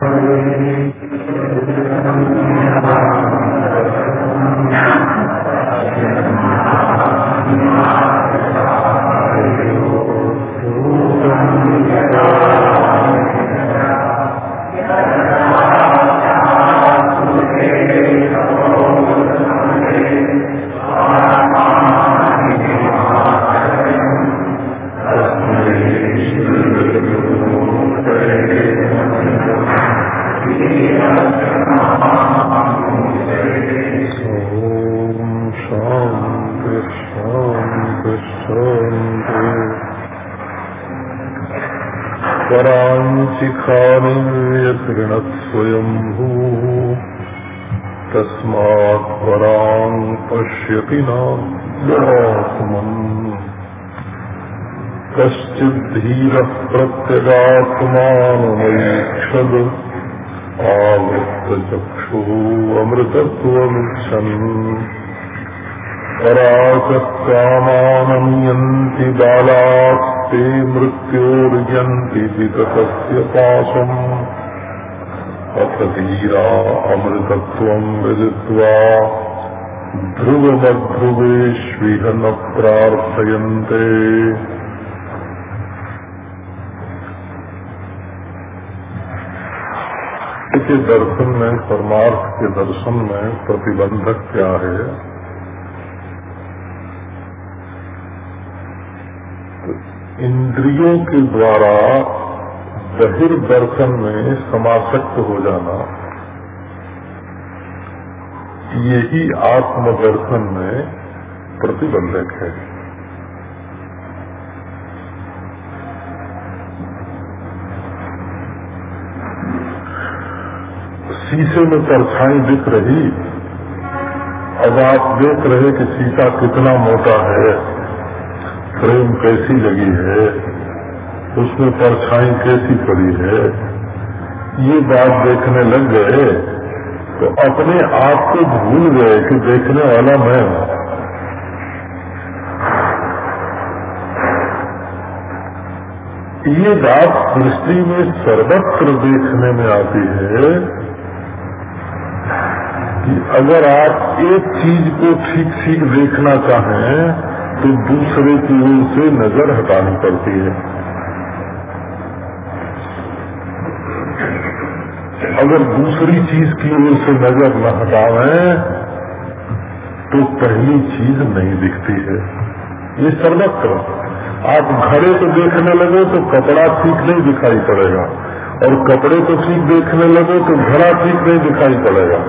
Amén. प्रत्यगात्मानमैक्षद आवृत्तचक्षुः अमृतत्वमिच्छन् पराककामानन्यन्ति बालास्ते मृत्योर्यन्ति विततस्य पाशम्। अथ धीरा अमृतत्वम् विदित्वा ध्रुवमध्रुवेष्विह न प्रार्थयन्ते के दर्शन में, परमार्थ के दर्शन में प्रतिबंधक क्या है? तो इंद्रियों के द्वारा बहिर्दर्शन में समासक्त हो जाना यही आत्मदर्शन में प्रतिबंधक है। शीशे में परछाई दिख रही। अब आप देख रहे कि शीशा कितना मोटा है। फ्रेम कैसी लगी है? उसमें परछाई कैसी पड़ी है? ये बात देखने लग गए। तो अपने आप को भूल गए कि देखने वाला मैं हूँ। ये बात सृष्टि में सर्वत्र देखने में आती है। अगर आप एक चीज़ को ठीक ठीक देखना चाहें तो दूसरे की ओर से नज़र हटानी पड़ती है। अगर दूसरी चीज़ की ओर से नज़र न हटावे तो पहली चीज़ नहीं दिखती है। ये सर्वत्र। आप घड़े को देखने लगे तो कपड़ा ठीक नहीं दिखाई पड़ेगा, और कपड़े को ठीक देखने लगे तो घड़ा ठीक नहीं दिखाई पड़ेगा।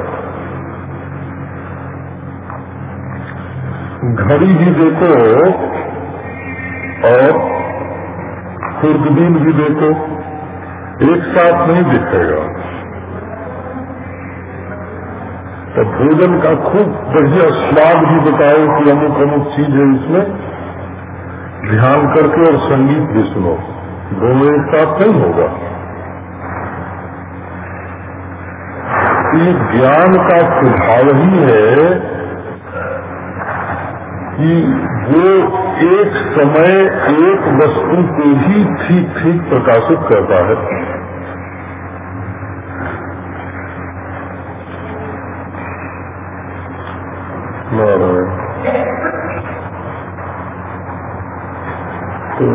घड़ी भी देखो और खुर्दबीन भी देखो, एक साथ नहीं दिखेगा। तो भोजन का खूब बढ़िया स्वाद भी बताओ कि अमुक अमुक चीज़ है इसमें। ध्यान करके और संगीत भी सुनो, दोनों एक साथ नहीं होगा। ये ज्ञान का स्वभाव ही है कि वो एक समय एक वस्तु को ही ठीक ठीक प्रकाशित करता है। तो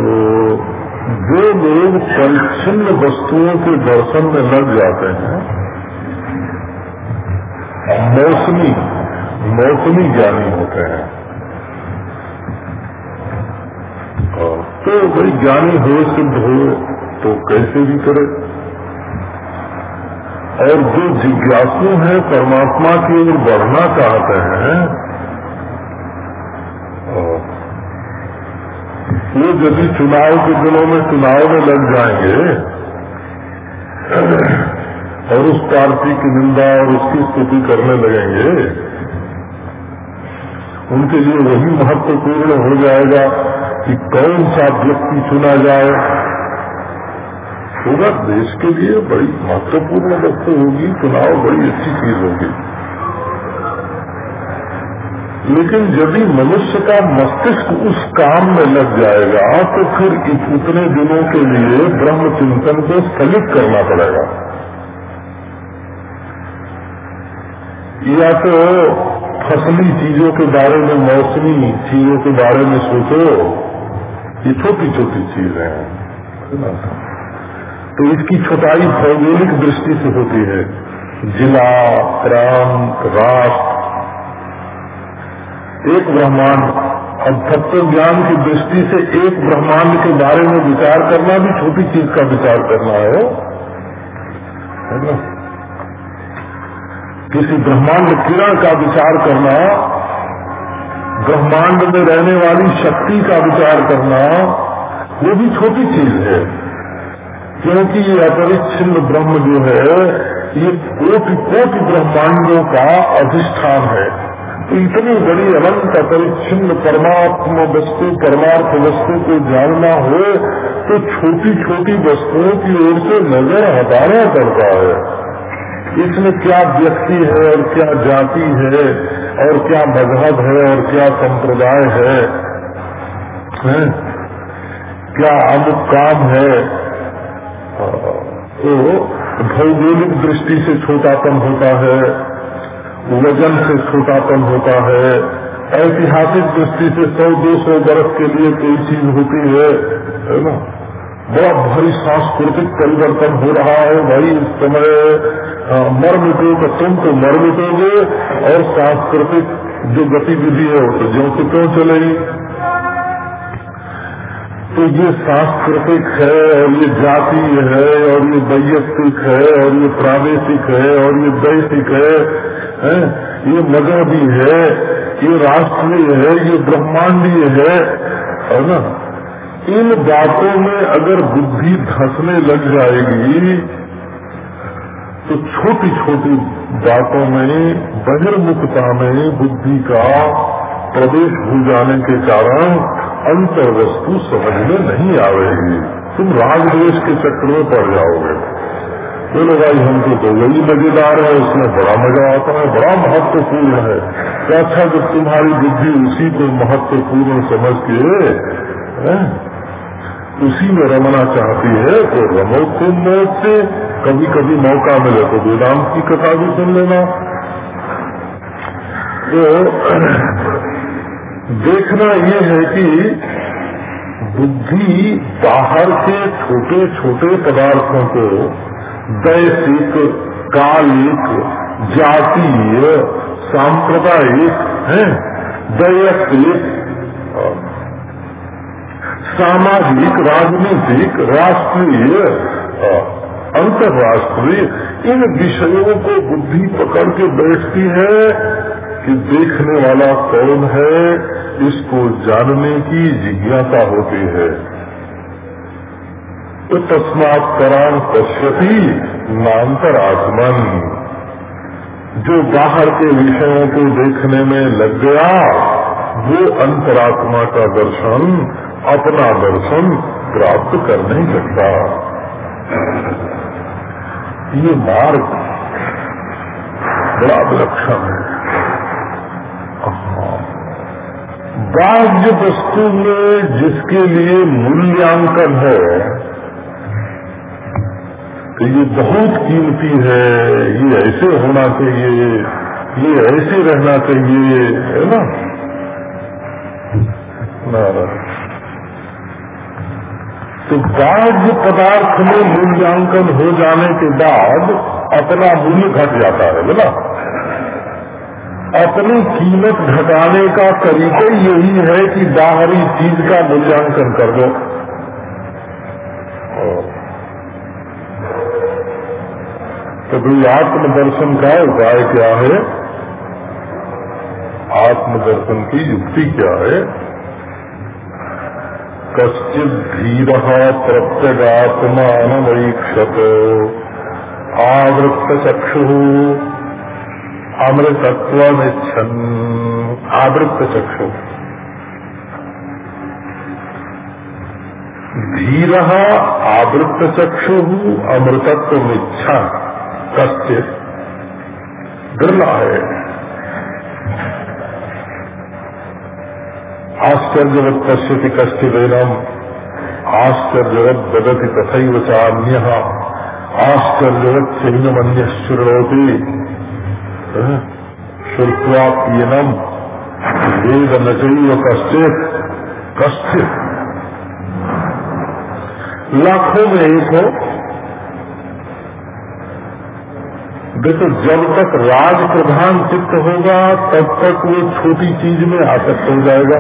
जो लोग परिच्छिन्न वस्तुओं के दर्शन में लग जाते हैं, मौसमी मौसमी ज्ञानी होते हैं तो भाई ज्ञानी हो सिद्ध हो तो कैसे भी करे। और जो जिज्ञासु हैं, परमात्मा की ओर बढ़ना चाहते हैं वो यदि चुनाव के दिनों में चुनाव में लग जाएँगे, और उस पार्टी की निंदा और उसकी स्तुति करने लगेंगे, उनके लिए वही महत्वपूर्ण हो जाएगा। कौन सा व्यक्ति चुना जाए? होगा, देश के लिए बड़ी महत्वपूर्ण वस्तु होगी, चुनाव बड़ी अच्छी चीज़ होगी। लेकिन यदि मनुष्य का मस्तिष्क उस काम में लग जाएगा तो फिर उतने दिनों के लिए ब्रह्म चिंतन को स्थगित करना पड़ेगा। या तो फसली चीज़ों के बारे में, मौसमी चीज़ों के बारे में सोचो ये छोटी छोटी चीज़ है। तो इसकी छोटाई भौगोलिक दृष्टि से होती है। जिला, प्रांत, राष्ट्र। एक ब्रह्मांड। अब तत्व ज्ञान की दृष्टि से एक ब्रह्मांड के बारे में विचार करना भी छोटी चीज़ का विचार करना है। है ना? किसी ब्रह्मांड किरण का विचार करना ब्रह्मांड में रहने वाली शक्ति का विचार करना वो भी छोटी चीज़ है। क्योंकि ये अपरिच्छिन्न ब्रह्म जो है, ये कोटि कोटि ब्रह्मांडों का अधिष्ठान है। तो इतनी बड़ी अनंत अपरिच्छिन्न परमात्मा वस्तु, परमार्थ वस्तु को जानना हो तो छोटी छोटी वस्तुओं की ओर से नज़र हटाना पड़ता है। इसमें क्या व्यक्ति है और क्या जाति है और क्या मज़हब है और क्या संप्रदाय है, है? क्या अमुक काम है? तो भौगोलिक दृष्टि से छोटापन होता है वज़न से छोटापन होता है ऐतिहासिक दृष्टि से सौ दो सौ बरस के लिए कोई चीज़ होती है है ना? बड़ा भारी सांस्कृतिक परिवर्तन हो रहा है। भाई इस समय मर मिटोगे तुम तो मर मिटोगे और सांस्कृतिक जो गतिविधि है तो ज्यो से क्यों चलेगी। तो ये सांस्कृतिक है और ये जातीय है और ये वैयक्तिक है और ये प्रादेशिक है और ये दैसिक है, है? ये मजहबी है ये राष्ट्रीय है ये ब्रह्मांडीय है है ना? इन बातों में अगर बुद्धि धंसने लग जाएगी तो छोटी छोटी बातों में, बहिर्मुखता में बुद्धि का प्रवेश हो जाने के कारण अंतर वस्तु समझ में नहीं आवेगी तुम राग देश के चक्र में पड़ जाओगे। बोलो भाई हमको तो वही मज़ेदार है, उसमें बड़ा मज़ा आता है, बड़ा महत्वपूर्ण है। तो अच्छा जब तुम्हारी बुद्धि उसी को महत्वपूर्ण समझ के उसी में रमना चाहती है तो रमो खूब मौत से कभी कभी मौका मिले तो वेदांत की कथा भी सुन लेना। तो देखना ये है कि बुद्धि बाहर के छोटे छोटे पदार्थों को दैसिक कालिक, जातीय, सांप्रदायिक, है वैयक्तिक सामाजिक, राजनीतिक, राष्ट्रीय अंतर्राष्ट्रीय, इन विषयों को बुद्धि पकड़ के बैठती है कि देखने वाला कौन है, इसको जानने की जिज्ञासा होती है। तो तस्मात करान पश्यति नान्तर आत्मन जो बाहर के विषयों को देखने में लग गया, वो अंतरात्मा का दर्शन अपना दर्शन प्राप्त कर नहीं सकता। ये मार्ग बड़ा विलक्षण है। बाह्य वस्तु में जिसके लिए मूल्यांकन है कि ये बहुत कीमती है, ये ऐसे होना चाहिए, ये ऐसे रहना चाहिए, है ना? नारायण। तो बाह्य पदार्थ में मूल्यांकन हो जाने के बाद अपना मूल्य घट जाता है, बोला। अपनी कीमत घटाने का तरीका यही है कि बाहरी चीज़ का मूल्यांकन कर दो। तो भाई आत्मदर्शन का उपाय क्या है? आत्मदर्शन की युक्ति क्या है? कश्चित धीर प्रत्यगात्मानवीक्षत आवृत्त चक्षु अमृतत्व इच्छन आवृत्त चक्षु धीर आवृत्त चक्षु अमृतत्व इच्छा कश्चित बिरला है आश्चर्यवत पश्यति कश्चिदेनम आश्चर्यवत बदति तथा चान्य। आश्चर्यवत चैनमन्य शुणोती शुल्वापीनम वेद नचरी व कष्टित कष्टित लाखों में एक हो। देखो, जब तक राज प्रधान चित्त होगा, तब तक वो छोटी चीज़ में आसक्त हो जाएगा।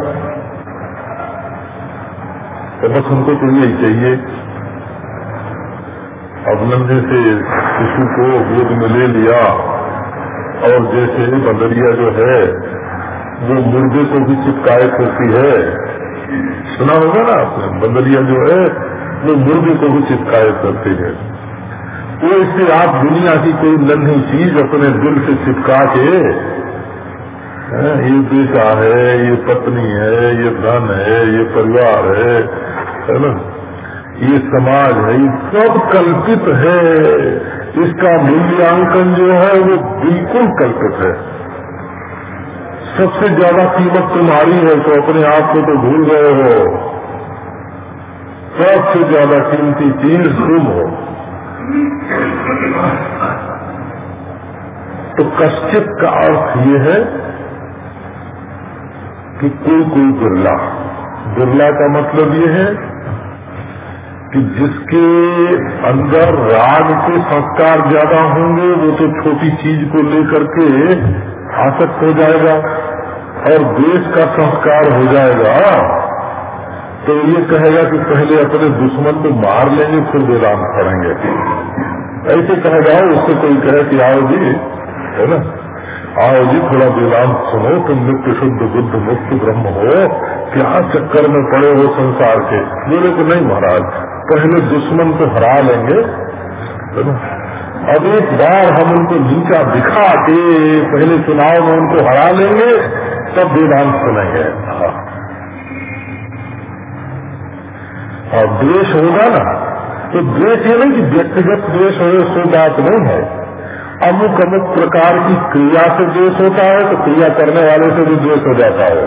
तो बस उनको तो यही चाहिए। अब नंदे से शिशु को गोद में ले लिया, और जैसे बंदरिया जो है, वो मुर्गे को भी चिपकाए करती है। सुना होगा ना आपने? बंदरिया जो है, वो मुर्गे को भी चिपकाए करती है। वो इससे आप दुनिया की कोई नन्ही चीज़ अपने दिल से चिपका के ये बेटा है, ये पत्नी है, ये धन है, ये परिवार है है ना? ये समाज है, ये सब कल्पित है। इसका मूल्यांकन जो है, वो बिल्कुल कल्पित है। सबसे ज़्यादा कीमत तुम्हारी है तो अपने आप को तो भूल गए हो। सबसे ज़्यादा कीमती चीज़ तुम हो। तो कश्चित का अर्थ ये है कि कोई कोई बिरला बिरला का मतलब ये है कि जिसके अंदर राग के संस्कार ज़्यादा होंगे, वो तो छोटी चीज़ को लेकर के आसक्त हो जाएगा और देश का संस्कार हो जाएगा। तो ये कहेगा कि पहले अपने दुश्मन को मार लेंगे, फिर वेदांत करेंगे। ऐसे कहेगा, उससे कोई कहे कि, आओ जी, है ना? आओ जी, थोड़ा वेदांत सुनो, तुम नित्य शुद्ध, बुद्ध मुक्त ब्रह्म हो। क्या चक्कर में पड़े हो संसार के? बोले कि, नहीं महाराज पहले दुश्मन को हरा लेंगे। अब एक बार हम उनको नीचा दिखा के पहले चुनाव में उनको हरा लेंगे, तब वेदांत सुनेंगे। और द्वेष होगा ना? तो द्वेष ये नहीं कि व्यक्तिगत द्वेष हो सो बात नहीं है। अमुक अमुक प्रकार की क्रिया से द्वेष होता है तो क्रिया करने वाले से भी द्वेष हो जाता है।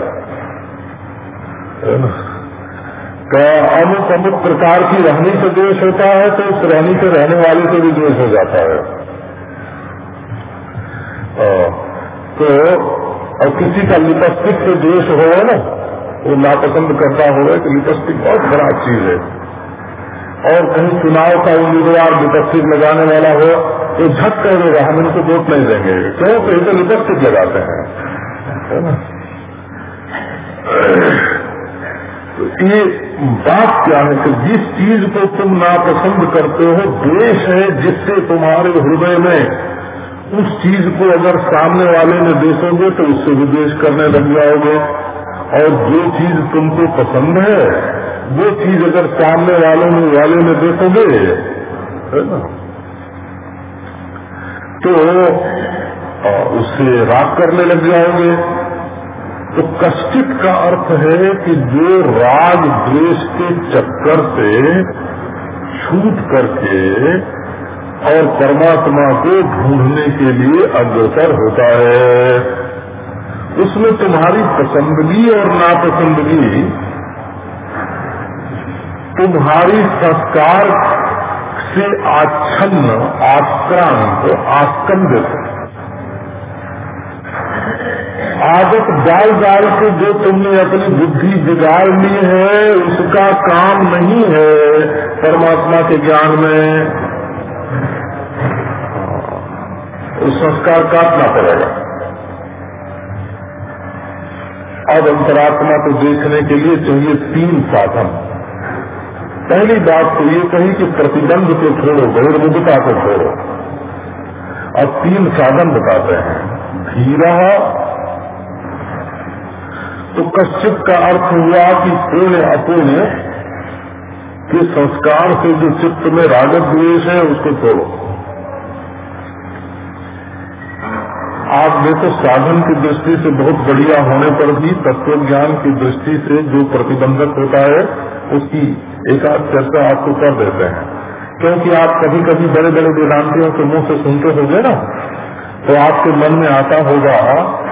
अमुक अमुक प्रकार की रहनी से द्वेष होता है तो उस रहनी से रहने वाले से भी द्वेष हो जाता है। तो और किसी का लिपस्टिक से द्वेष हो ना, वो नापसंद करता होगा तो लिपस्टिक बहुत खराब चीज़ है। और कहीं चुनाव का उम्मीदवार लिपस्टिक लगाने वाला हो तो झट कर देगा हम इनको वोट नहीं देंगे क्यों तो लिपस्टिक लगाते हैं, है ना? ये बात क्या है कि जिस चीज़ को तुम नापसंद करते हो द्वेष है जिससे तुम्हारे हृदय में, उस चीज़ को अगर सामने वाले ने देखोगे तो उससे द्वेष करने लग जाओगे। और जो चीज़ तुमको पसंद है, वो चीज़ अगर सामने वालों में वाले में देखोगे, है ना? तो उससे राग करने लग जाओगे। तो कष्टित का अर्थ है कि जो राग द्वेष के चक्कर से छूट करके और परमात्मा को ढूँढने के लिए अग्रसर होता है। उसमें तुम्हारी पसंदगी और नापसंदगी, तुम्हारी संस्कार से आच्छन्न आक्रांत आस्कंदित। आदत डाल डाल के जो तुमने अपनी बुद्धि बिगाड़ ली है, उसका काम नहीं है परमात्मा के ज्ञान में। उस संस्कार काटना पड़ेगा अब अंतरात्मा को देखने के लिए चाहिए तीन साधन। पहली बात तो ये कही कि प्रतिबंध को छोड़ो, बहिर्मुखता को छोड़ो। अब तीन साधन बताते हैं। धीरा तो कश्चित का अर्थ हुआ कि पूर्ण अपूर्ण के संस्कार से जो चित्त में रागत द्वेष है, उसको छोड़ो। आप देखो साधन की दृष्टि से बहुत बढ़िया होने पर भी तत्व ज्ञान की दृष्टि से जो प्रतिबंधक होता है, उसकी एक आध चर्चा आपको कर देते हैं। क्योंकि आप कभी कभी बड़े बड़े वेदांतियों के मुँह से सुनते होंगे ना तो आपके मन में आता होगा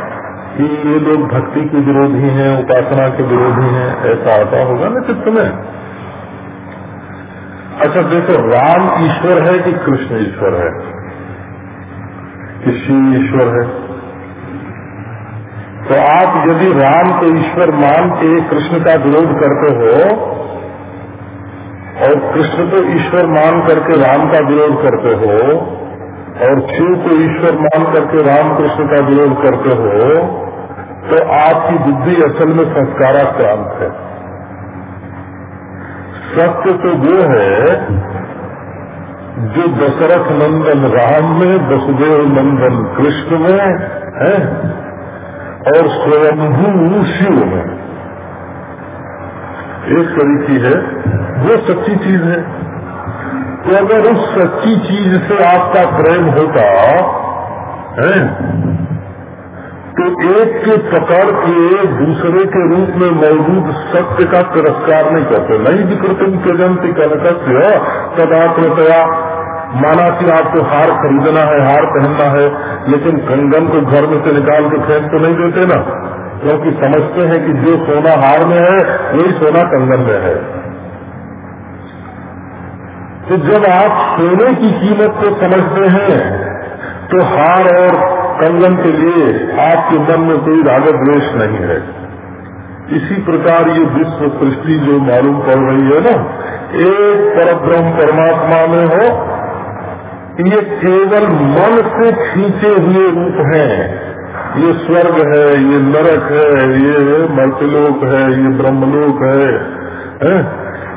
कि ये लोग भक्ति के विरोधी हैं, उपासना के विरोधी हैं, ऐसा आता होगा ना चित्त में? अच्छा देखो, राम ईश्वर है कि कृष्ण ईश्वर है? कि शिव ईश्वर है? तो आप यदि राम को ईश्वर मान के कृष्ण का विरोध करते हो, और कृष्ण को ईश्वर मान करके राम का विरोध करते हो, और शिव को ईश्वर मान करके राम कृष्ण का विरोध करते हो तो आपकी बुद्धि असल में संस्काराक्रांत है। सत्य तो वो है जो दशरथ नंदन राम में, वसुदेव नंदन कृष्ण में, है, और स्वयंभू शिव में। एक तरीकी है, वो सच्ची चीज़ है। तो अगर उस सच्ची चीज़ से आपका प्रेम होता, है तो एक के पकड़ के दूसरे के रूप में मौजूद सत्य का तिरस्कार नहीं करते। नहीं विकृतिम जनती कनकस्य तदात्मतया माना कि आपको हार खरीदना है, हार पहनना है, लेकिन कंगन को घर में से निकाल के फेंक तो नहीं देते ना। क्योंकि समझते हैं कि जो सोना हार में है, वही सोना कंगन में है। तो जब आप सोने की कीमत को समझते हैं तो हार और कंगन के लिए आपके मन में कोई राग द्वेष नहीं है इसी प्रकार ये विश्व सृष्टि जो मालूम पड़ रही है ना एक पर ब्रह्म परमात्मा में हो ये केवल मन से खींचे हुए रूप हैं ये स्वर्ग है ये नरक है ये मर्तलोक है ये ब्रह्मलोक है, है?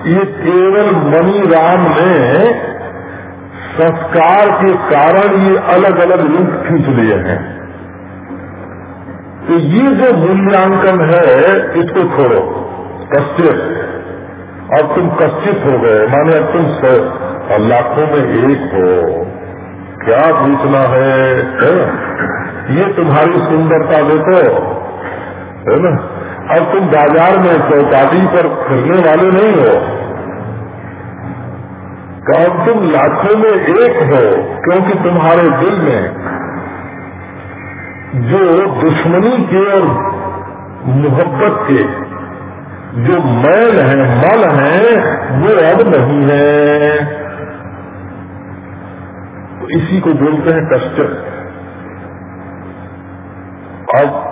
ये केवल मणि राम ने संस्कार के कारण ये अलग अलग रूप खींच लिए हैं। तो ये जो मूल्यांकन है इसको छोड़ो। कश्चित। अब तुम कश्चित हो गए। माने अब तुम लाखों में एक हो। क्या पूछना है, है? ये तुम्हारी सुंदरता देखो। है ना? अब तुम बाज़ार में चौपाटी पर फिरने वाले नहीं हो। कब तुम लाखों में एक हो, क्योंकि तुम्हारे दिल में जो दुश्मनी के और मोहब्बत के जो मैल है, मल है, वो अब नहीं है। तो इसी को बोलते हैं कष्ट। अब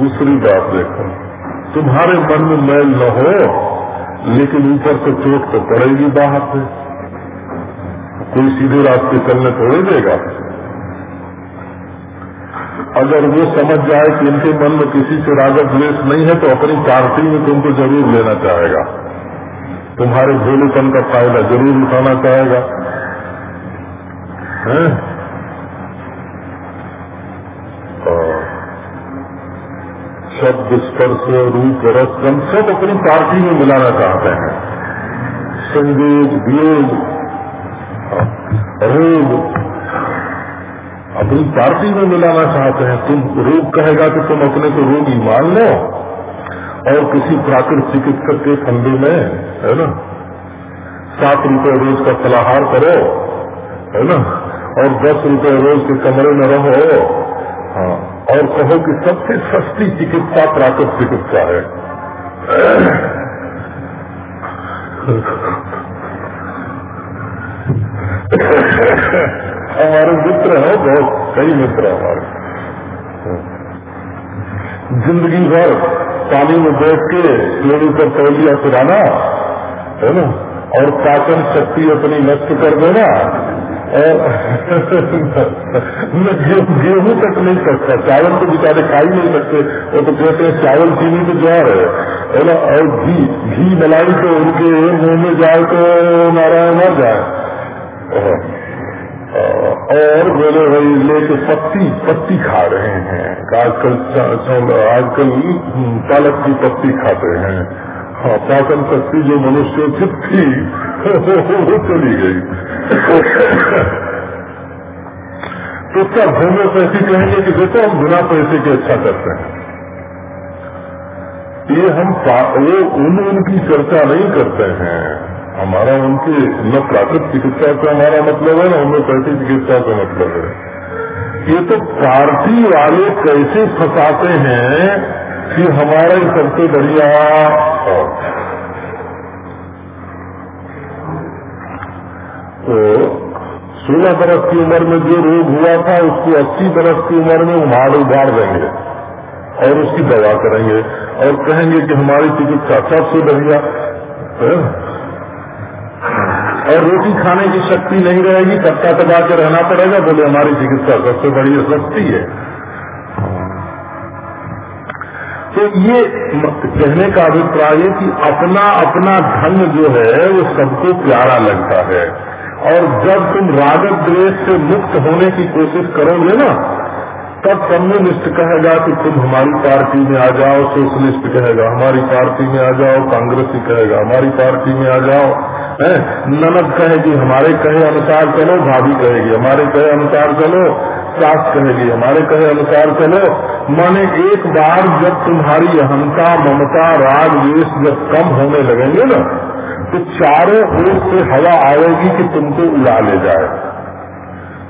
दूसरी बात देखो। तुम्हारे मन में मैल न हो, लेकिन ऊपर से चोट तो पड़ेगी बाहर से। कोई सीधे रास्ते चलने थोड़े देगा। अगर वो समझ जाए कि इनके मन में किसी से रागत द्वेष नहीं है तो अपनी पार्टी में तुमको ज़रूर लेना चाहेगा। तुम्हारे भोलेपन का फ़ायदा ज़रूर उठाना चाहेगा? शब्द स्पर्श रूप रस सब अपनी पार्टी में मिलाना चाहते हैं। संयोग वियोग रोग अपनी पार्टी में मिलाना चाहते हैं, तुम रोग कहेगा कि तुम अपने को रोगी मान लो, और किसी प्राकृतिक चिकित्सक के फंदे में, है ना, सात रुपए रोज का फलाहार करो, है ना, और दस रुपए रोज के कमरे में रहो। हाँ और कहो कि सबसे सस्ती चिकित्सा प्राकृतिक चिकित्सा है। हमारे मित्र हैं, बहुत कई मित्र हमारे। ज़िंदगी भर पानी में बैठ के पेड़ पर तौलिया सुराना है ना? और पाचन शक्ति अपनी नष्ट कर देना, और गेहूँ तक नहीं सकता, चावल तो बेचारे खा ही नहीं सकते। वो तो कहते हैं, चावल चीनी तो जहर है ना? और घी घी मलाई तो उनके मुँह में जाए तो नारायण मर जाए। और बोले, भाई लेके पत्ती पत्ती खा रहे हैं। आजकल आजकल पालक की पत्ती खाते हैं। हाँ पाचन शक्ति जो मनुष्योचित थी, वो चली गई। तो सब होम्योपैथी कहेंगे कि देखो, हम बिना पैसे के अच्छा करते हैं। ये हम वो, उन, उनकी चर्चा नहीं करते हैं। हमारा उनकी न प्राकृतिक चिकित्सा का हमारा मतलब है न होम्योपैथी चिकित्सा का मतलब है। ये तो पार्टी वाले कैसे फंसाते हैं कि हमारा ही सबसे बढ़िया तो सोलह बरस की उम्र में जो रोग हुआ था, उसको अस्सी बरस की उम्र में उभाड़ उभार देंगे और उसकी दवा करेंगे और कहेंगे कि हमारी चिकित्सा सबसे बढ़िया और रोटी खाने की शक्ति नहीं रहेगी पत्ता दबा के रहना पड़ेगा, बोले हमारी चिकित्सा सबसे बढ़िया सस्ती है। तो ये कहने का अभिप्राय है कि अपना अपना ढंग जो है, वो सबको प्यारा लगता है। और जब तुम रागत द्वेष से मुक्त होने की कोशिश करोगे ना, तब कम्युनिस्ट कहेगा कि तुम हमारी पार्टी में आ जाओ, सोशलिस्ट कहेगा, हमारी पार्टी में आ जाओ, कांग्रेसी कहेगा, हमारी पार्टी में आ जाओ। है। ननद कहेगी हमारे कहे अनुसार चलो, भाभी कहेगी हमारे कहे अनुसार चलो, सास कहेगी हमारे कहे अनुसार चलो। माने एक बार जब तुम्हारी अहंता, ममता, राग वेश जब कम होने लगेंगे ना तो चारों ओर से हवा आएगी कि तुमको उड़ा ले जाए।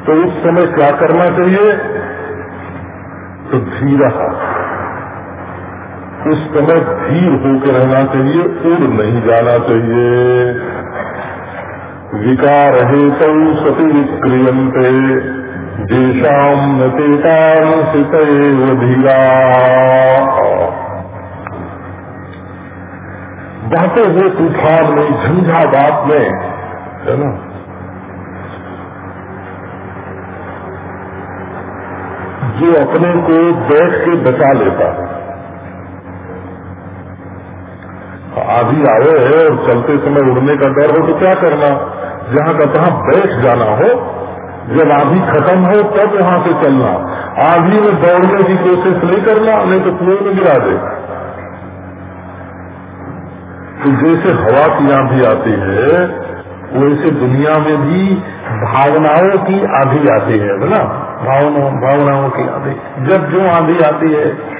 तो उस समय क्या करना चाहिए? तो धीरा। उस समय धीर होकर रहना चाहिए, उड़ नहीं जाना चाहिए। विकार हेतु सती विक्रियंते देशाम नतेतांसित धीरा बहते हुए तूफ़ान में झंझावात में, है ना? जो अपने को बैठ के बचा लेता है। आधी आए है और चलते समय उड़ने का डर हो तो क्या करना? जहाँ का तहाँ बैठ जाना हो, जब आधी खत्म हो तब वहाँ से चलना। आधी में दौड़ने की कोशिश नहीं करना, नहीं तो कुएँ में गिरा दे। तो जैसे हवा की आंधी आती है, वैसे दुनिया में भी भावनाओं की आधी आती है ना? भावना भावनाओं की आधी। जब जो आधी आती है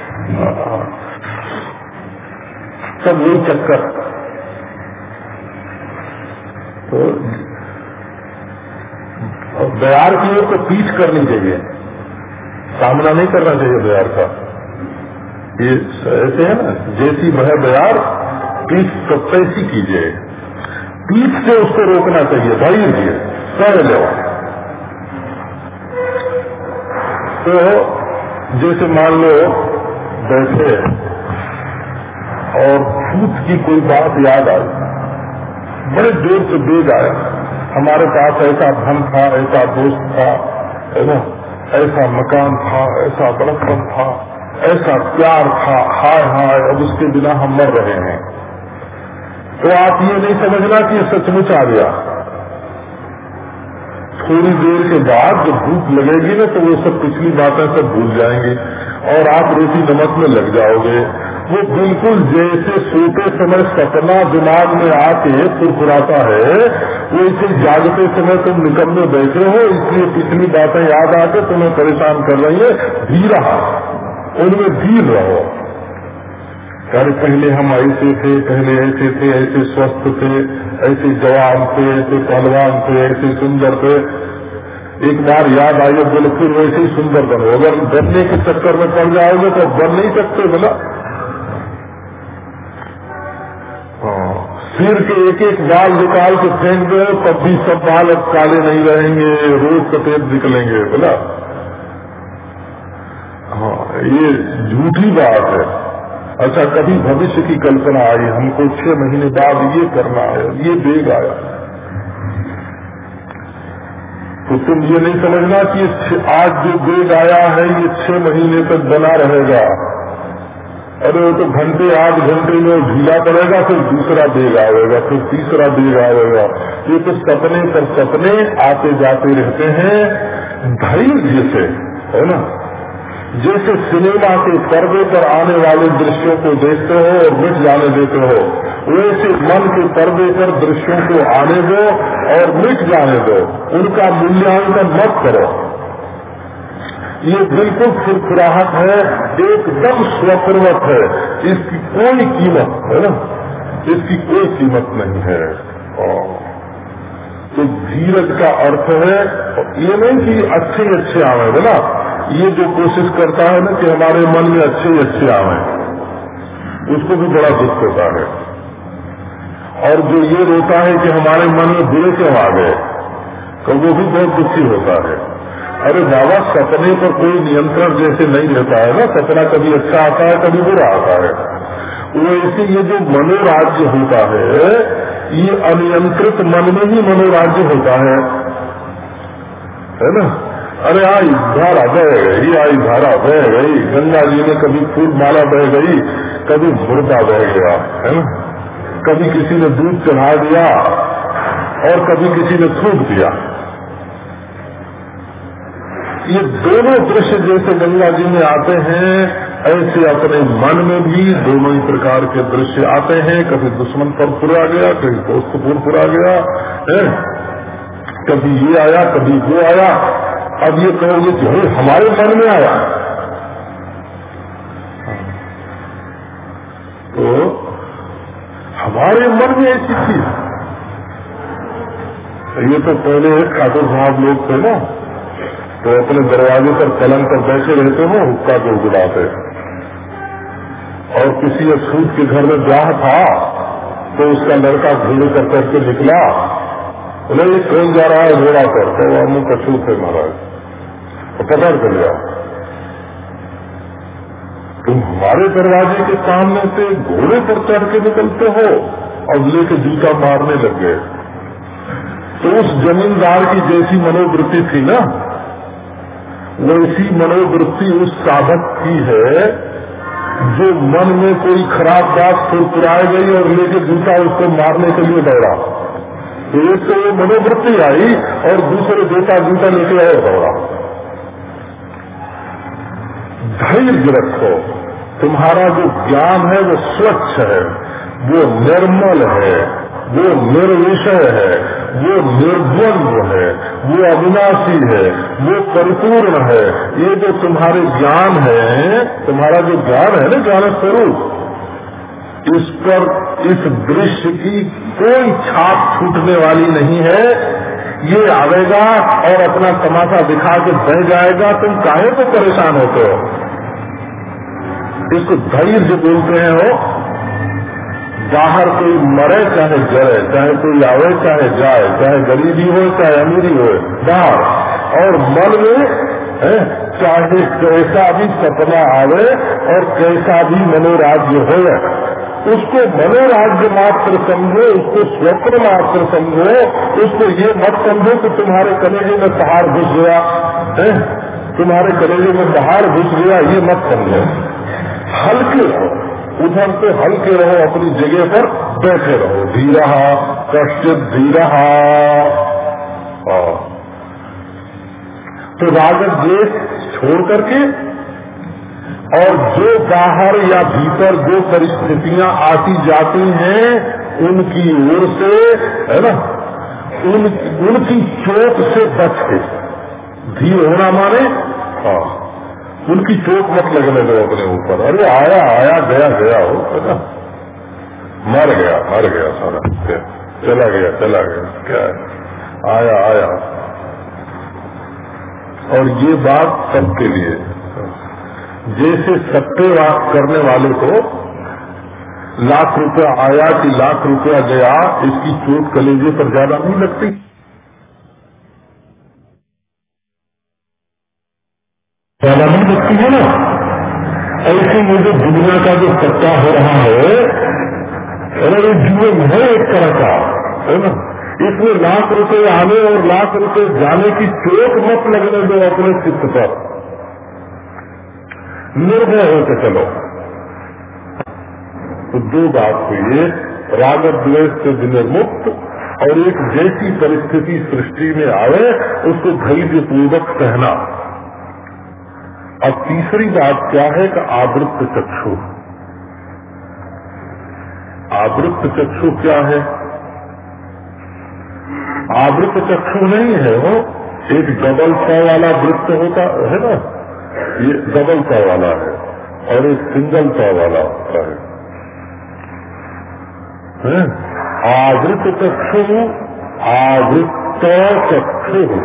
सब वही चक्कर। तो ओर तो पीठ करनी चाहिए। सामना नहीं करना चाहिए बयार का। ये ऐसे है ना, जैसी भय बयार, पीठ तो कैसी कीजिए। पीठ से उसको रोकना चाहिए धैर्य सह लो। तो जैसे मान लो, बैठे और भूत की कोई बात याद आई। बड़े ज़ोर से बेग आया हमारे पास ऐसा धन था, ऐसा दोस्त था, है ना? ऐसा मकान था, ऐसा बड़कपन था, ऐसा प्यार था, हाय हाय, अब उसके बिना हम मर रहे हैं। तो आप ये नहीं समझना कि सचमुच आ गया। थोड़ी देर के बाद जब भूख लगेगी ना तो वो सब पिछली बातें सब भूल जाएँगे और आप रोटी नमक में लग जाओगे। वो बिल्कुल जैसे सोते समय सपना दिमाग में आके फुरफुराता है वैसे जागते समय तुम निकल में बैठे हो, इसलिए पिछली बातें याद आके तुम्हें परेशान कर रही है। धीरा उनमें धीर रहो। अरे, पहले हम ऐसे थे, पहले ऐसे थे, ऐसे स्वस्थ थे, ऐसे जवान थे, ऐसे पहलवान थे, ऐसे सुंदर थे। एक बार याद आइए बोले फिर वैसे ही सुंदर बनो अगर बनने के चक्कर में पड़ जाओगे तो बन नहीं सकते, बोला। सिर के एक एक बाल निकाल के फेंक दो, तब भी सब बाल अब काले नहीं रहेंगे, रोज सफ़ेद निकलेंगे, बोला? हाँ ये झूठी बात है। अच्छा कभी भविष्य की कल्पना आई, हमको छह महीने बाद ये करना है, ये बेग आया। तो तुम ये नहीं समझना कि आज जो बेग आया है, ये छह महीने तक बना रहेगा। अरे वो तो घंटे आठ घंटे में ढीला पड़ेगा फिर दूसरा देग आएगा, फिर तीसरा देग आएगा। ये तो सपने पर सपने आते जाते रहते हैं। धैर्य से है ना? जैसे सिनेमा के पर्दे पर आने वाले दृश्यों को देखते हो और मिट जाने देते हो, वैसे मन के पर्दे पर दृश्यों को आने दो और मिट जाने दो। उनका मूल्यांकन मत करो। ये बिल्कुल फुरफुराहट है, एकदम स्वप्रवत है। इसकी कोई कीमत, है ना? इसकी कोई कीमत नहीं है। तो धीरज का अर्थ है ये नहीं कि अच्छे अच्छे आवे बोला ये जो कोशिश करता है ना कि हमारे मन में अच्छे अच्छे आवे उसको भी बड़ा दुख होता है। और जो ये रोता है कि हमारे मन में बुरे क्यों आ गए तो वो भी बहुत दुखी होता है। अरे बाबा, सपने पर कोई नियंत्रण जैसे नहीं रहता है ना। सपना कभी अच्छा आता है, कभी बुरा आता है। वैसे ये जो मनोराज्य होता है, ये अनियंत्रित मन में ही मनोराज्य होता है। है ना? अरे आई धारा बह गई, आई धारा बह गई। गंगा जी में कभी फूल माला बह गई, कभी मुर्दा बह गया, है ना? कभी किसी ने दूध चढ़ा दिया और कभी किसी ने थूक दिया। ये दोनों दृश्य जैसे गंगा जी में आते हैं, ऐसे अपने मन में भी दोनों ही प्रकार के दृश्य आते हैं। कभी दुश्मन पर पुरा गया, कभी दोस्त पर पुरा गया, है? कभी ये आया, कभी वो आया। अब ये कहोगे कि हमारे मन में आया। तो हमारे मन में ऐसी चीज़। ये तो पहले ठाकुर साहब लोग थे ना। तो अपने दरवाजे पर पलंग पर बैठे रहते हो, हुक्का को गुड़ाते और किसी अछूत के घर में ब्याह था तो उसका लड़का घोड़े कर करके निकला। बोले, ये कौन जा रहा है घोड़ा पर? तो हम कछूत है महाराज। पकड़ कर लिया। तुम हमारे दरवाजे के सामने से घोड़े पर चढ़ के निकलते हो और लेके जूता मारने लग गए। तो उस जमींदार की जैसी मनोवृत्ति थी ना? वैसी मनोवृत्ति उस साधक की है, जो मन में कोई खराब बात फुरफुराई गई और लेके जूता उसको मारने के लिए दौड़ा। तो एक तो वो मनोवृत्ति आई और दूसरे जूता जूता लेके और दौड़ा। धैर्य रखो। तुम्हारा जो ज्ञान है, वो स्वच्छ है, वो निर्मल है, वो निर्विषय है वो निर्द्वंद है वो अविनाशी है वो परिपूर्ण है। ये जो तुम्हारे ज्ञान है, तुम्हारा जो ज्ञान है ना, ज्ञान स्वरूप, इस पर, इस दृश्य की कोई छाप छूटने वाली नहीं है। ये आवेगा और अपना तमाशा दिखा के बह जाएगा। तुम काहे को परेशान होते हो? इसको धैर्य बोलते हैं हो बाहर कोई मरे चाहे जरे चाहे कोई आवे चाहे जाए चाहे गरीबी हो चाहे अमीरी हो बाहर। और मन में है, चाहे कैसा भी सपना आवे और कैसा भी मनोराज्य हो उसको मनोराज्य मात्र समझो उसको स्वप्न मात्र समझो उसको ये मत समझो कि तुम्हारे कलेजे में पहाड़ घुस गया है तुम्हारे कलेजे में पहाड़ घुस गया ये मत समझो। हल्के रहो उधर से हल्के रहो अपनी जगह पर बैठे रहो। धीरा कष्ट धीरा तो राजक द्वेष छोड़ करके और जो बाहर या भीतर जो परिस्थितियाँ आती जाती हैं उनकी ओर से है ना उन, उनकी चोट से बच के धीर होना माने हाँ। उनकी चोट मत लगने दो अपने ऊपर। अरे आया आया, गया गया, हो ना? मर गया मर गया सारा। चला गया चला गया, क्या आया आया। और ये बात सबके लिए। जैसे सत्य करने वाले को लाख रुपया आया कि लाख रुपया गया, इसकी चोट कलेजे पर ज़्यादा नहीं लगती। ज़्यादा नहीं लगती है ना? ऐसे ये जो दुनिया का जो सत्ता हो रहा है, अरे ये जुए है एक तरह का, है ना? इसमें लाख रुपए आने और लाख रुपए जाने की चोट मत लगने दो अपने चित्त पर। निर्भय होकर चलो। तो दो बात हुई एक राग द्वेष से विनिर्मुक्त और एक जैसी परिस्थिति सृष्टि में आवे उसको धैर्य पूर्वक सहना। अब तीसरी बात क्या है कि आवृत्त चक्षु? आवृत्त चक्षु क्या है? आवृत चक्षु नहीं है वो। एक डबल सौ वाला वृत्त होता है ना? ये डबल सौ वाला है और एक सिंगल सौ वाला होता है, है? आवृत चक्षु आवृत चक्षु।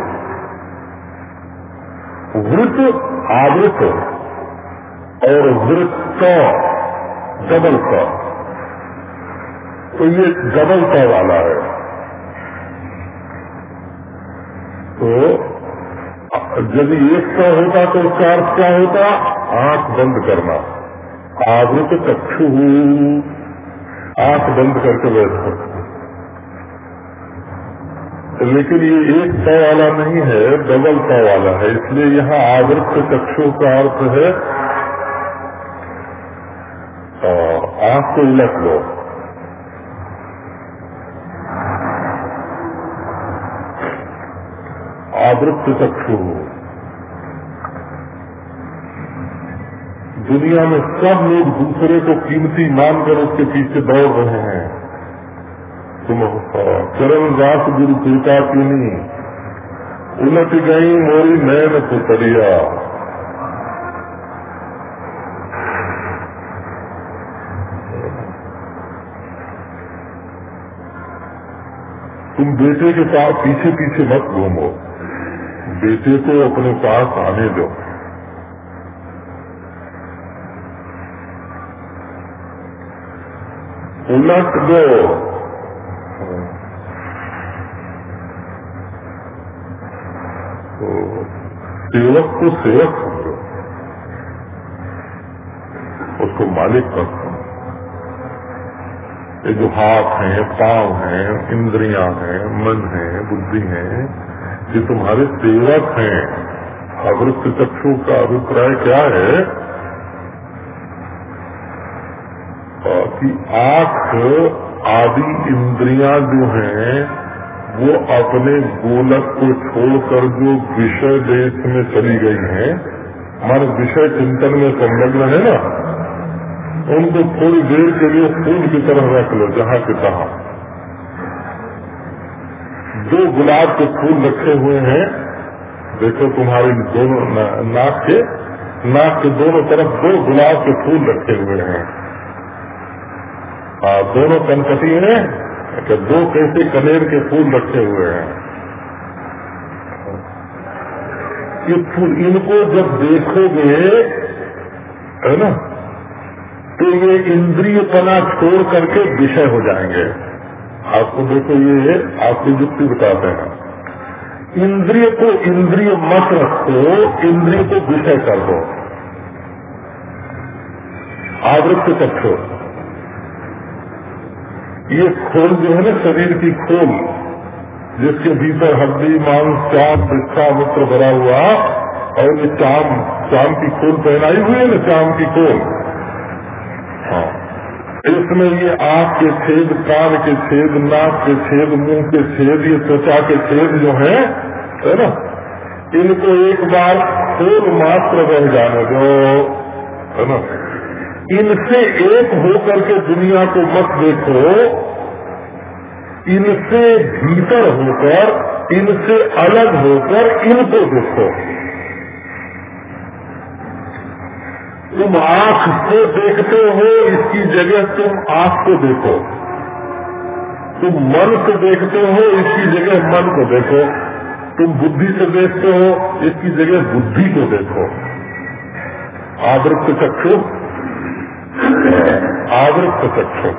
वृत आवृत और वृत्त डबल सौ तो ये डबल सौ वाला है। तो यदि एक सौ होता तो उसका अर्थ क्या होता? आँख बंद करना। आवृत चक्षु। आँख बंद करके बैठो। लेकिन ये एक सौ वाला नहीं है, डबल सौ वाला है। इसलिए यहाँ आवृत चक्षु का अर्थ है आँख को उलट लो। आवृत चक्षु। दुनिया में सब लोग दूसरे को कीमती मानकर उसके पीछे दौड़ रहे हैं। तुम चरण रास गुरु कृपा नहीं उलट गई मोरी नैन पुतरिया तुम बेटे के पास पीछे पीछे मत घूमो। बेटे को अपने पास आने दो। उलट दो। तो सेवक को सेवक समझो। उसको मालिक मत समझो। ये जो हाथ हैं, पाँव हैं, इंद्रियाँ हैं, मन है, बुद्धि है, ये तुम्हारे सेवक हैं। अवृत्त चक्षु का अभिप्राय क्या है? कि आँख, आदि इंद्रियाँ जो हैं वो अपने गोलक को छोड़कर जो विषय देश में चली गई हैं मान विषय चिंतन में संलग्न है ना उनको थोड़ी देर के लिए फूल की तरह रख लो जहाँ के तहा। दो गुलाब के फूल रखे हुए हैं देखो तुम्हारे दोनों नाक के नाक के दोनों तरफ़ दो गुलाब के फूल रखे हुए हैं। आ, दोनों कनकटी में कि दो कैसे कनेर के फूल रखे हुए हैं। ये फूल इनको जब देखोगे, है ना तो ये इंद्रिय पना छोड़ करके विषय हो जाएँगे। आपको देखो ये, आपको युक्ति बताते हैं। इंद्रिय को इंद्रिय मत रखो, इंद्रिय को विषय कर दो। आवृत्त चक्षु ये खोल जो है ना शरीर की खोल जिसके भीतर हड्डी मांस चाम विच्छा मूत्र भरा हुआ, और ये चाम चाम की खोल पहनाई हुई है ना चाम की खोल हाँ। इसमें ये आँख के छेद, कान के छेद, नाक के छेद, मुँह के छेद, ये त्वचा के छेद जो है है ना, इनको एक बार खोल मात्र रह जाने दो, है ना। इनसे एक होकर के दुनिया को मत देखो। इनसे भीतर होकर, इनसे अलग होकर इनको देखो। तुम आँख से देखते हो, इसकी जगह तुम आँख को देखो। तुम मन से देखते हो, इसकी जगह मन को देखो। तुम बुद्धि से देखते हो, इसकी जगह बुद्धि को देखो। आवृत्त चक्षु आवृत्त चक्षु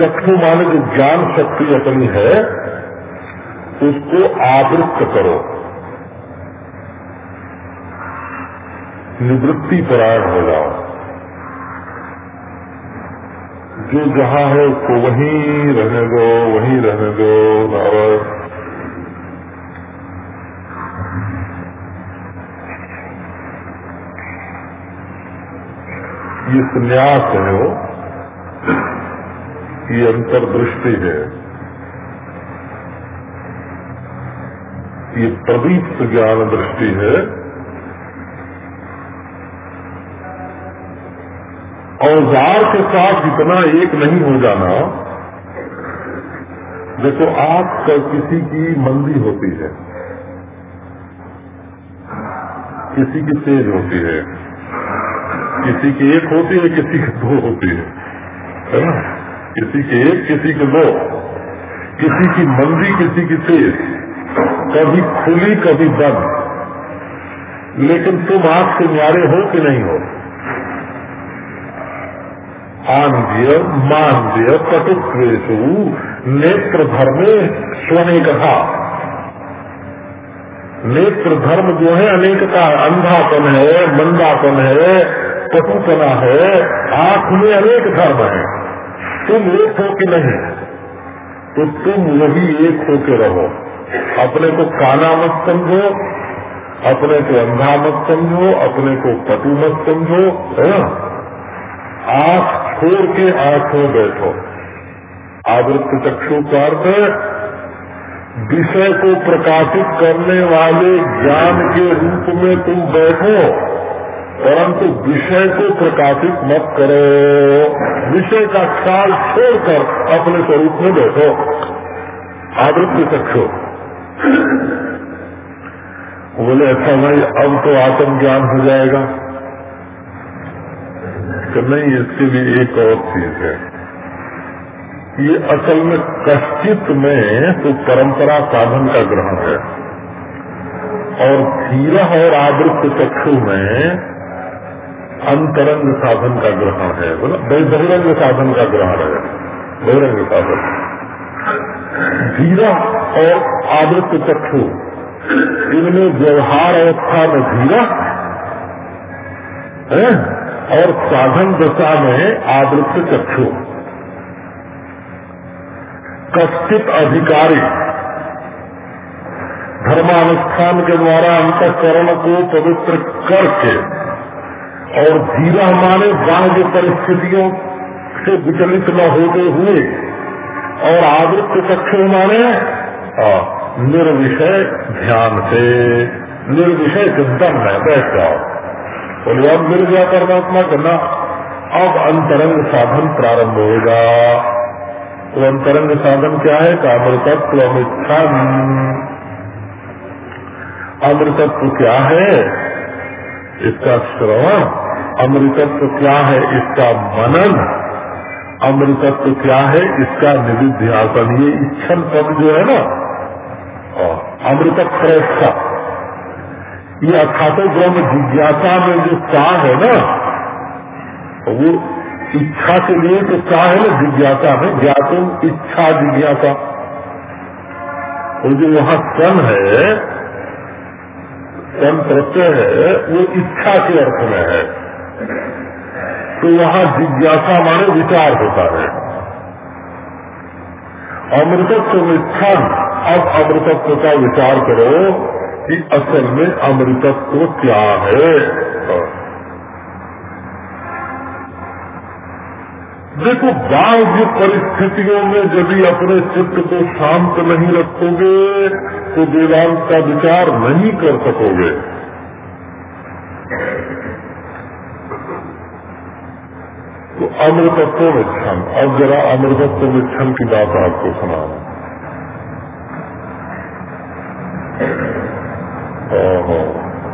चक्षु माने जो ज्ञान शक्ति अपनी है, उसको आवृत्त करो। निवृत्ति परायण हो जाओ। जो जहाँ है उसको वहीं रहने दो, वहीं रहने दो, नारायण। ये संन्यास है वो, ये अंतर्दृष्टि है। ये प्रदीप्त ज्ञान दृष्टि है। औज़ार के साथ इतना एक नहीं हो जाना, देखो आँख का, किसी की मंदी होती है, किसी की तेज होती है। किसी की एक होती है, किसी की दो होती है। है ना? किसी की एक, किसी की दो। किसी की मंदी, किसी की तेज। कभी खुली, कभी बंद लेकिन तुम आँख से न्यारे हो कि नहीं हो? आंध्य मान्य कटुत्वेशु नेत्र धर्मे स्वने कथा नेत्र धर्म जो है, अनेकता, अंधापन है, मंदापन है पटुपना है, आँख में अनेक धर्म है। तुम एक हो कि नहीं? तो तुम वही एक होके रहो। अपने को काना मत समझो, अपने को अंधा मत समझो, अपने को पटु मत समझो, है आँख छोड़ के आँख में बैठो। आवृत्त चक्षु का अर्थ विषय को प्रकाशित करने वाले ज्ञान के रूप में तुम बैठो। परंतु विषय को प्रकाशित मत करो। विषय का ख्याल छोड़कर अपने स्वरूप में बैठो। आवृत्ति चक्षु। बोले अच्छा भाई, अब तो आत्मज्ञान हो जाएगा। कि नहीं, इसके लिए एक और चीज़ है। ये असल में कश्चित में तो परंपरा साधन का ग्रहण है। और धीरा और आवृत्त चक्षु में अंतरंग साधन का ग्रहण है। बोला, बहिरंग साधन का ग्रहण है। बहिरंग साधन। धीरा और आवृत्त चक्षु, इनमें व्यवहार अवस्था में धीरा, है? और साधन दशा में आवृत्त चक्षु। कश्चित अधिकारी, धर्मानुष्ठान के द्वारा अंतकरण को पवित्र करके और धीरा माने बाह्य परिस्थितियों से विचलित न होते हुए और आवृत्त चक्षु माने निर्विषय ध्यान से, निर्विषय चिंतन में बैठ जाओ। बोले, अब निर्व्या परमात्मा करना अब अंतरंग साधन प्रारंभ होगा। तो अंतरंग साधन क्या है? का अमृतत्व अमिच्छन अमृतत्व क्या है? इसका श्रवण अमृतत्व क्या है, इसका मनन अमृतत्व क्या है, इसका निधिध्यासन, ये इच्छन पद जो है ना अमृत श्रेष्ठा ये अखाते ग्रह जिज्ञासा में जो चाह है ना, वो इच्छा के लिए तो चाह है ना, जिज्ञासा में, ज्ञातुम इच्छा जिज्ञासा। वो जो वहाँ सन है सन करते हैं, वो इच्छा के अर्थ में है। तो वहाँ जिज्ञासा माने विचार होता है। अमृतत्व में क्षण अब अमृतत्व का विचार करो कि असल में अमृतत्व क्या है। देखो बाह्य परिस्थितियों में यदि अपने चित्त को शांत नहीं रखोगे तो वेदांत का विचार नहीं कर सकोगे। तो अमृतत्व मिच्छन, अब जरा अमृतत्व मिच्छन की बात आपको सुना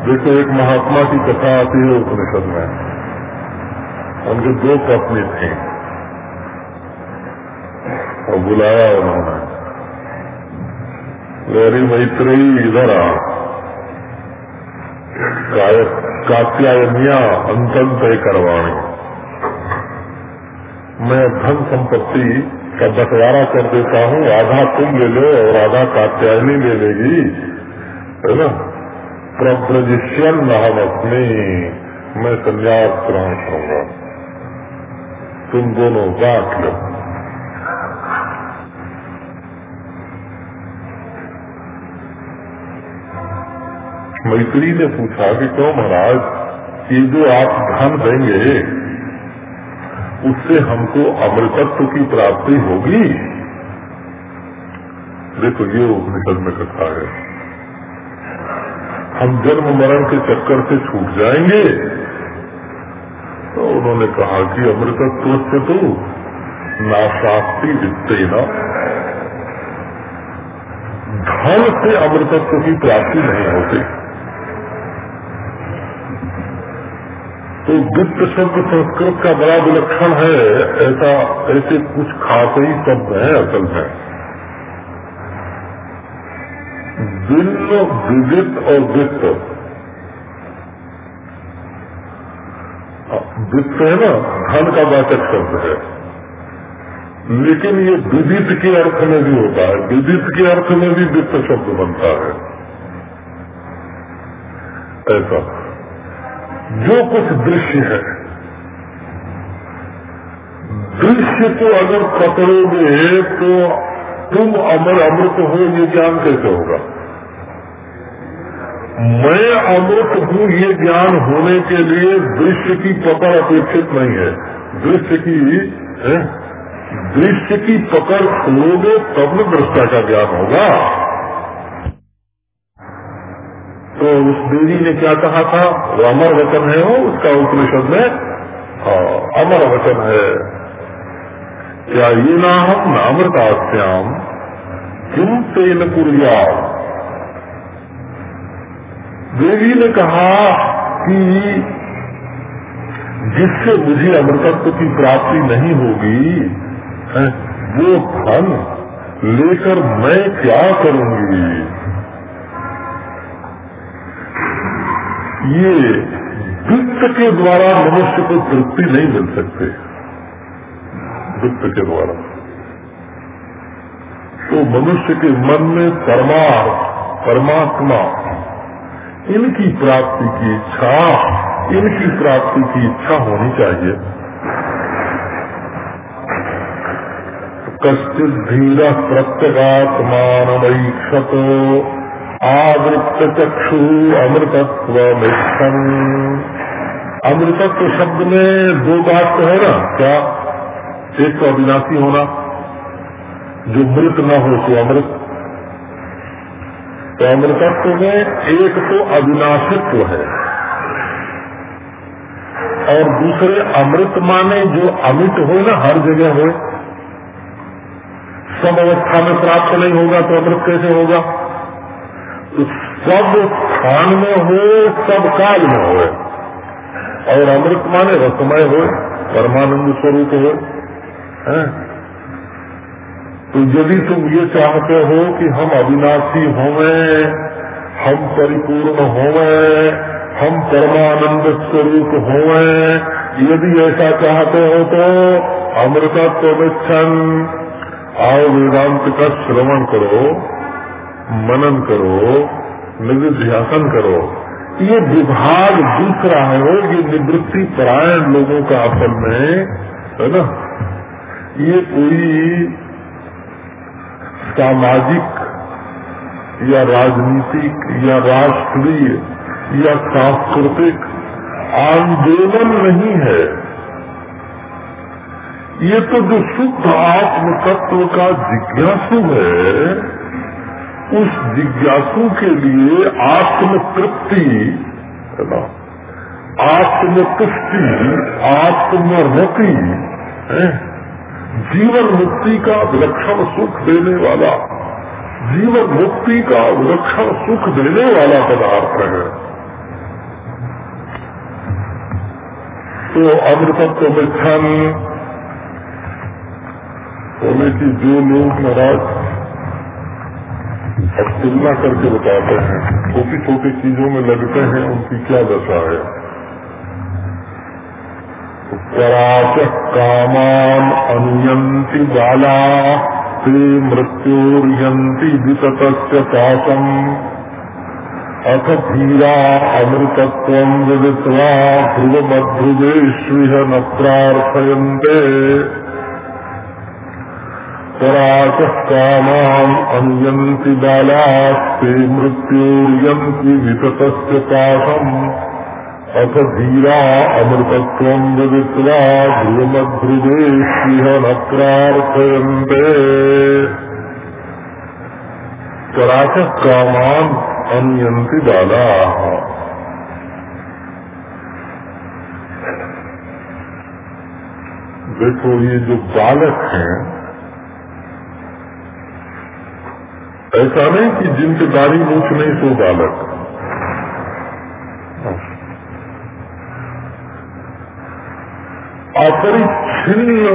देखो, एक महात्मा की कथा आती है उपनिषद में। उनके दो पत्नी थी। और बुलाया उन्होंने। मेरी मैत्री इधर आ। कात्यायनिया अंतन तय करवाणी मैं धन संपत्ति का बंटवारा कर देता हूँ, आधा तुम ले लो और आधा कात्यायनी ले लेगी। है ना? प्रब्रजिष्यन हम अपनी। मैं संन्यास ग्रहण करूँगा। तुम दोनों बांट लो। मैत्री ने पूछा कि क्यों महाराज ये जो आप धन देंगे, उससे हमको अमृतत्व की प्राप्ति होगी? देखो, ये उपनिषद में कथा है। हम जन्म मरण के चक्कर से छूट जाएँगे। तो उन्होंने कहा कि अमृतत्व से तो नाशास्ती दिखते न। धन से अमृतत्व की प्राप्ति नहीं होती। तो वित्त शब्द संस्कृत का बड़ा विलक्षण है, ऐसा, ऐसे कुछ खास ही शब्द है, असल में। विन्न विदित और वित्त। वित्त है ना, धन का वाचक शब्द है। लेकिन ये विदित के अर्थ में भी होता है, विदित के अर्थ में भी वित्त शब्द बनता है। ऐसा। जो कुछ दृश्य है। दृश्य को अगर पकड़ोगे तो तुम अमर अमृत हो, ये ज्ञान कैसे होगा? मैं अमृत हूँ, ये ज्ञान होने के लिए दृश्य की पकड़ अपेक्षित नहीं है। दृश्य की दृश्य की पकड़ छोड़ोगे तब न दृष्टा का ज्ञान होगा। तो उस देवी ने क्या कहा था? वो अमर वचन है वो उसका उपनिषद में हाँ, अमर वचन है। क्या ये ना हम नामृतास्याम किम तेन कुरिया देवी ने कहा कि जिससे मुझे अमृतत्व की प्राप्ति नहीं होगी वो धन लेकर मैं क्या करूँगी? ये वित्त के द्वारा मनुष्य को तृप्ति नहीं मिल सकते। वित्त के द्वारा। तो मनुष्य के मन में परमार्थ, परमात्मा, इनकी प्राप्ति की इच्छा, इनकी प्राप्ति की इच्छा होनी चाहिए। कश्चित धीरा प्रत्यगात्मान चक्षु अमृतत्व अमृतत्व शब्द में दो बात तो है ना, क्या? एक तो अविनाशी होना, जो मृत न हो तो अमृत। तो अमृतत्व में एक तो अविनाशित्व है। और दूसरे अमृत माने जो अमित हो ना, हर जगह हो। सब अवस्था में प्राप्त नहीं होगा तो अमृत कैसे होगा? सब स्थान में हो, सब काल में हो। और अमृत माने, रसमय हो, परमानंद स्वरूप हो तो यदि तुम ये चाहते हो कि हम अविनाशी होवे, हम परिपूर्ण होवे, हम परमानंद स्वरूप होवे, यदि ऐसा चाहते हो तो अमृतत्व क्षण आओ वेदांत का श्रवण करो। मनन करो, निधिध्यासन करो। ये विभाग दूसरा है ये निवृत्ति परायण लोगों का असल में, है ना? ये कोई सामाजिक, या राजनीतिक, या राष्ट्रीय, या सांस्कृतिक आंदोलन नहीं है। ये तो जो शुद्ध आत्म तत्व का जिज्ञासु है उस जिज्ञासु के लिए आत्म तृप्ति है ना? आत्मतुष्टि आत्मरति जीवन मुक्ति का विलक्षण सुख देने वाला, जीवन मुक्ति का विलक्षण सुख देने वाला पदार्थ है। तो अमृतत्व में क्षण होने की जो लोग महाराज अब तुलना करके बताते हैं। छोटी छोटी चीज़ों में लगते हैं, उनकी क्या दशा है। पराच कामान अनुयंती बाला, ते मृत्युर्यंती वितत पाशम अथ धीरा अमृतत्व विदित्वा ध्रुव मध्रुवेश्व न प्रार्थयन्ते पराच कामान् अनुयन्ति विततस्य पाशम् अथ धीरा अमृतत्वम् विदित्वा ध्रुवमध्रुवेष्यः न प्रार्थयन्ते कामान् अनुयन्ति बालाः। देखो, ये जो बालक हैं ऐसा नहीं कि जिनके दाढ़ी मूछ नहीं सो बालक। अपरिच्छिन्न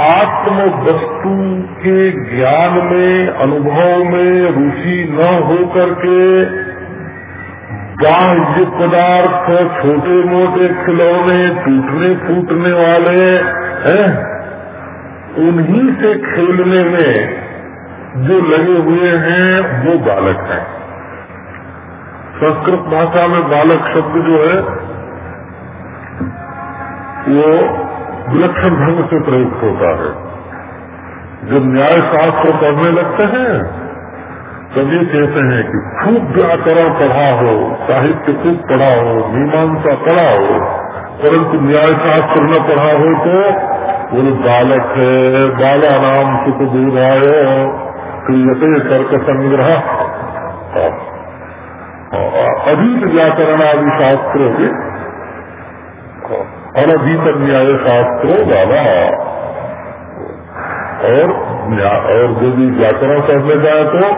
आत्म वस्तु के ज्ञान में, अनुभव में रुचि न होकर के बाह्य पदार्थ छोटे मोटे खिलौने टूटने फूटने वाले, हैं? उन्हीं से खेलने में जो लगे हुए हैं, वो बालक हैं। संस्कृत भाषा में बालक शब्द जो है, वो विलक्षण ढंग से प्रयुक्त होता है। जब न्याय शास्त्र पढ़ने लगते हैं, तब ये कहते हैं कि खूब व्याकरण पढ़ा हो, साहित्य खूब पढ़ा हो, मीमांसा पढ़ा हो, परंतु न्याय शास्त्र न पढ़ा हो तो बोले बालक है, बाला नाम सुख दूराय क्रियते तर्क संग्रह अधीत व्याकरण आदि शास्त्रों के अनधीत न्याय शास्त्रों वाला और और भी व्याकरण करने जाए तो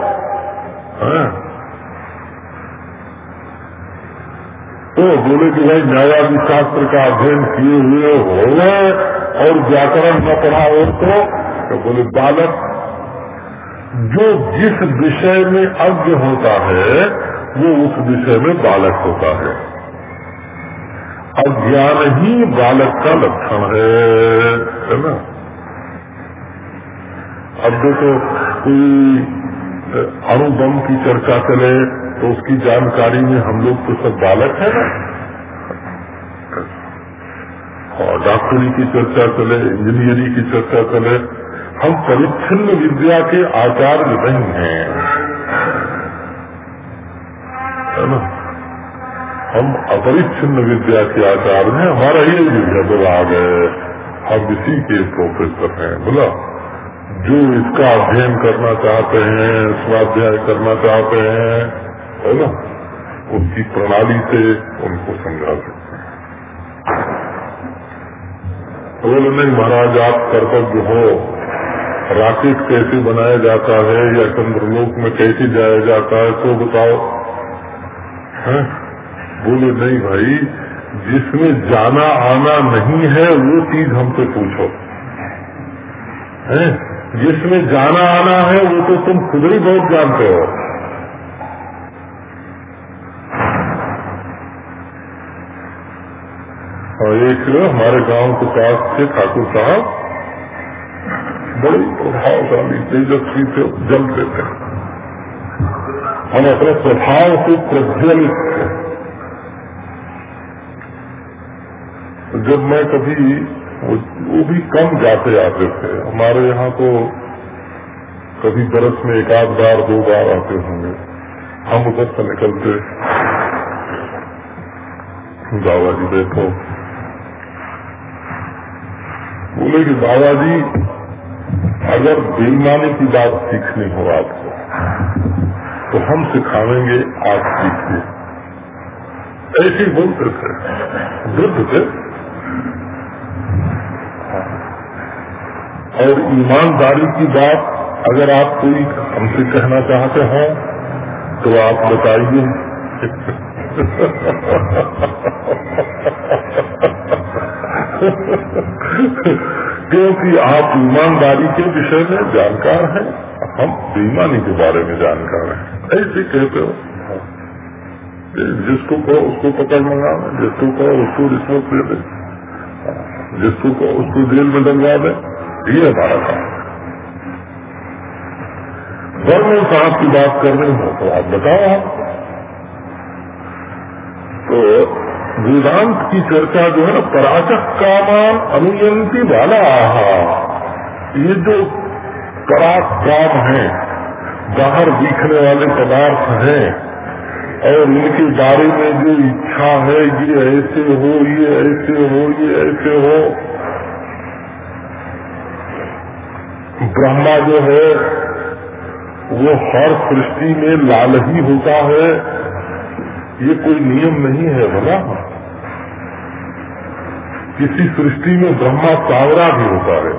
तो बोले कि भाई न्यायाधि शास्त्र का अध्ययन किए हुए हो और व्याकरण न पढ़ा हो तो, तो बोले बालक जो जिस विषय में अज्ञ होता है, वो उस विषय में बालक होता है। अज्ञान ही बालक का लक्षण है है ना? अब देखो, कोई अणुबम की चर्चा चले तो उसकी जानकारी में हम लोग तो सब बालक है ना? और डॉक्टरी की चर्चा चले, इंजीनियरिंग की चर्चा चले हम परिच्छिन्न विद्या के आचार्य नहीं हैं। है हम अपरिच्छिन्न विद्या के आचार्य हैं, हमारा ये विभाग है। हम इसी के प्रोफेसर हैं, बोला। जो इसका अध्ययन करना चाहते हैं, स्वाध्याय करना चाहते हैं, है ना? उनकी प्रणाली से उनको समझा सकते हैं। बोले, नहीं महाराज, आप कर्तव्य हो। राकेट कैसे बनाया जाता है या चंद्रलोक में कैसे जाया जाता है तो बताओ। है? बोले, नहीं भाई, जिसमें जाना आना नहीं है, वो चीज़ हमसे पूछो। है? जिसमें जाना आना है, वो तो तुम खुद ही बहुत जानते हो। और एक हमारे गाँव के पास थे ठाकुर साहब बड़ी प्रभावशाली तेजस्वी थे जलते थे हम अपने प्रभाव से प्रज्वलित थे जब मैं कभी वो, वो भी कम जाते आते थे। हमारे यहाँ तो कभी बरस में एक आध बार दो बार आते होंगे। हम उधर से निकलते। बाबा जी देखो। बोले कि बाबा जी अगर बेईमानी की बात सीखनी हो आपको तो हम सिखावेंगे आप सीखिए। ऐसे बोलते थे वृद्ध थे और ईमानदारी की बात अगर आप कोई हमसे कहना चाहते हो तो आप बताइए। क्योंकि आप ईमानदारी के विषय में जानकार हैं, हम बेईमानी के बारे में जानकार हैं। ऐसे कहते हो। जिसको कहो उसको पकड़ मंगा जिसको कहो उसको रिश्वत दे दे, जिसको कहो उसको जेल में डलवा दे, ये हमारा काम वर्णन साहब की बात कर रहे हो तो आप बताओ। आप तो वेदांत की चर्चा जो है ना पराचक कामान अनुयंती वाला आहा ये जो पराक काम है, बाहर दिखने वाले पदार्थ हैं, और इनके बारे में जो इच्छा है, ये ऐसे हो, ये ऐसे हो, ये ऐसे हो। ब्रह्मा जो है, वो हर सृष्टि में लाल ही होता है। ये कोई नियम नहीं है बोला किसी सृष्टि में ब्रह्मा सावरा भी होता है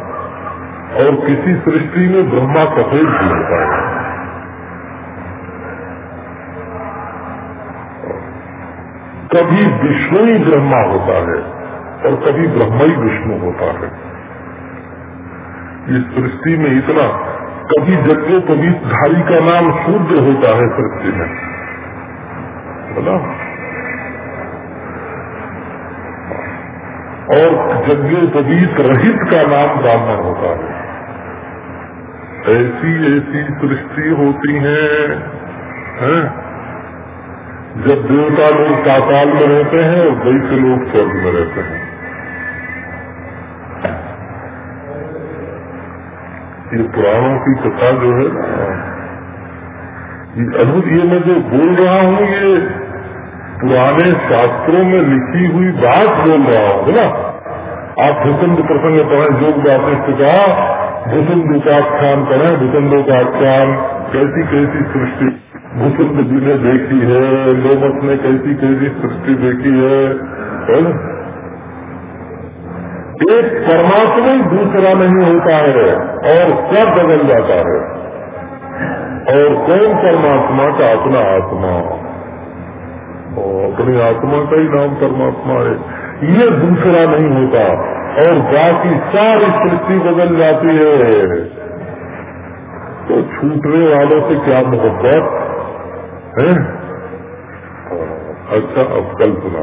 और किसी सृष्टि में ब्रह्मा सफ़ेद भी होता है। कभी विष्णु ही ब्रह्मा होता है और कभी ब्रह्मा ही विष्णु होता है। इस सृष्टि में इतना, कभी यज्ञोपवीत धारी का नाम शूद्र होता है सृष्टि में। बोला और यज्ञोपवीत रहित का नाम ब्राह्मण होता है ऐसी ऐसी सृष्टि होती है, है? जब देवता लोग पाताल में रहते हैं और वैसे लोग स्वर्ग में रहते हैं ये पुराणों की कथा जो है ये अद्भुत ये मैं जो बोल रहा हूँ ये पुराने शास्त्रों में लिखी हुई बात बोल रहा हूँ ना? आप भूषण प्रसंग पढ़े, योग वापिस कहा भूषण उपाख्यान पढ़े भूषण उपाख्यान, कैसी कैसी सृष्टि भूषण जी ने देखी है, लोमस ने कैसी कैसी सृष्टि देखी है एक परमात्मा ही दूसरा नहीं होता है, और सब बदल जाता है? और कौन परमात्मा का अपना आत्मा? और अपनी आत्मा का ही नाम परमात्मा है। ये दूसरा नहीं होता और बाकी सारी सृष्टि बदल जाती है। तो छूटने वालों से क्या मोहब्बत? है? हाँ, अच्छा अब कल सुना